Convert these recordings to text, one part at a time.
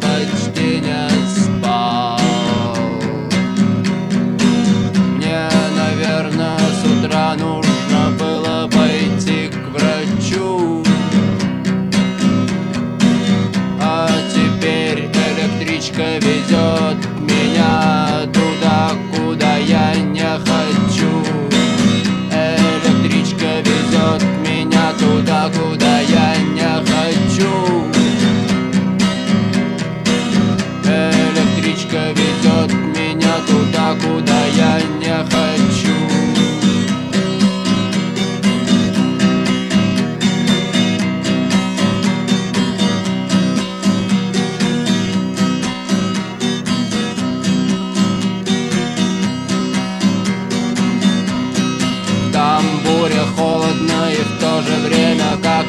But.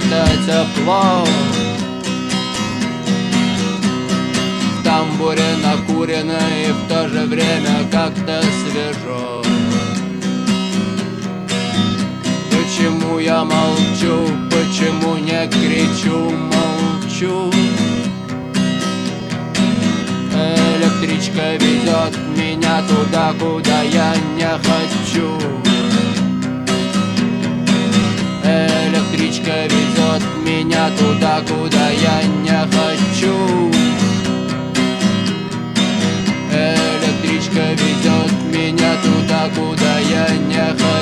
Как-то тепло В тамбуре накурено и в то же время как-то свежо. Почему я молчу, почему не кричу, молчу? Электричка ведет меня туда, куда я не хочу меня туда, куда я не хочу. Электричка везет меня туда, куда я не хочу